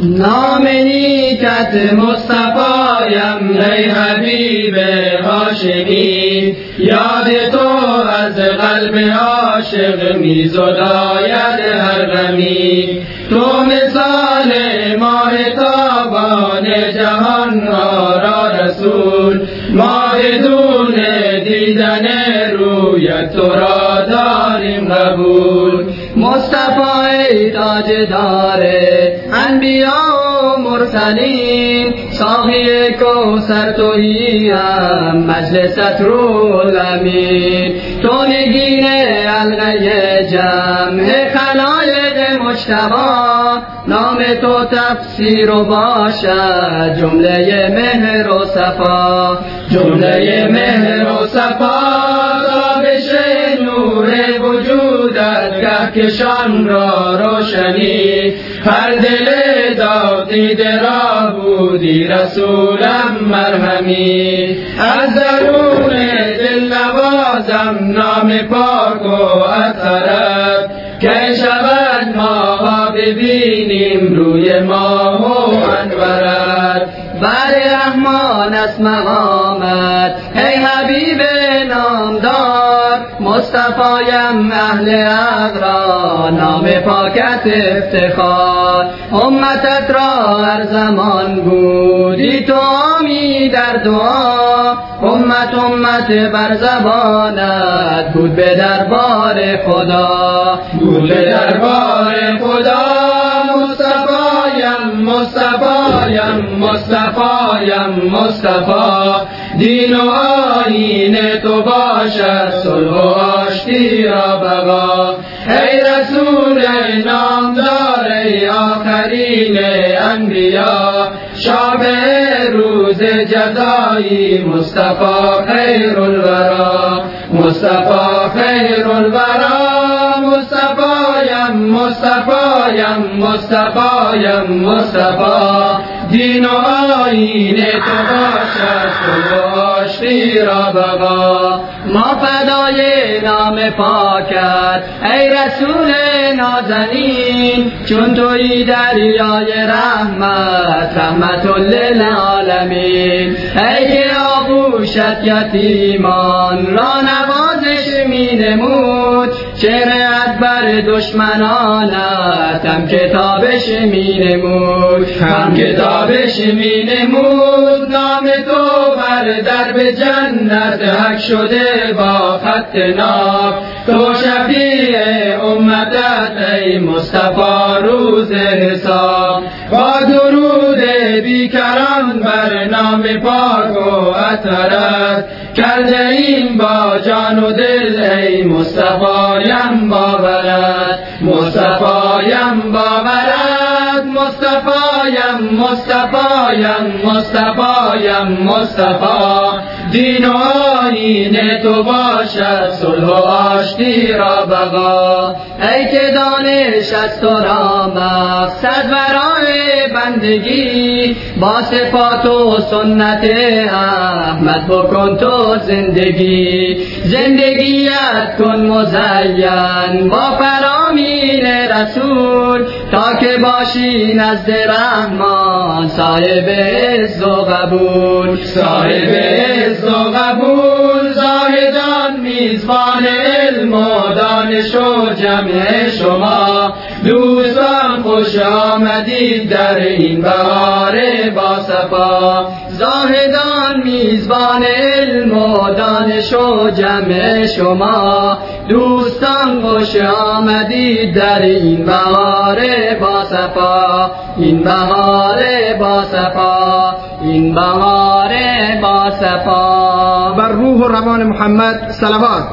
نام نیکت مصطفایم ای حبیب هاشمی یاد تو از قلب عاشق می زداید هر غمی. تو مثال ماه تابان جهان آرا رسول. ماه دون دیدن رویت تو را داریم قبول. مصطفی تاج داره انبیا و مرسلین ساقی کوسر تویم مجلست رو لمین تو نگین علقه جمع خلایق مجتبا نام تو تفسیر و باشد جمله مهر و صفا. جمله مهر و صفا. نور وجودت کهکشان را روشنی. هر دل داغ را بودی رسولم مرهمی. از درون دل نوازم نام پاک و اثرت. که شود ما ببینیم روی ماه و انورت. بر رحمان از مقامت ای حبیب نامدار. مصطفایم اهل اقرا نام پاکت افتخار. امتت را هر زمان بودی تو آمی در دعا. امت امت بر زبانت بود به دربار خدا. بود به دربار خدا مصطفایم مصطفایم مصطفایم مصطفا دین و آین تو باشد صلح و آشتی را بقا. ای رسول نامدار ای آخرین انبیا. شاب روز جزایی مصطفی خیر الورا مصطفی خیر الورا مصطفایم مصطفایم مصطفا دین و آین تو باشد تو آشتی را بقا. ما فدای نام پاکت ای رسول نازنین. چون توی دریای رحمت رحمت للعالمین ای که آغوشت یتیمان را نوازش می نمود. شرعت بر دشمنانت هم کتابش می نمود هم کتابش می نمود نام تو بر درب جنت حک شده با خط ناب تو شفیع امتت ای مصطفی روز حساب. با درود بیکران بر نام پاک و اطرت کرده این با جان و دل ای مصطفایم باورت مصطفایم باورت مصطفایم مصطفایم مصطفایم مصطفا دین و آین تو باشد صلح و آشتی را بقا. ای که دانش از تو را مقصد برای بندگی. با صفات و سنت احمد بکن تو زندگی. زندگیت کن مزین با فرامین رسول تا که باشی نزد رحمان صاحب عز و قبول. صاحب عز و قبول زاهدان میزبان علم و دانش و جمع شما. دوستان خوش آمدید در این بهار با صفا. زاهدان میزبان علم و دانش و جمع شما. دوستان خوش آمدید در این بهار با صفا این بهار با صفا این بهار با صفا. بر روح و روان محمد صلوات.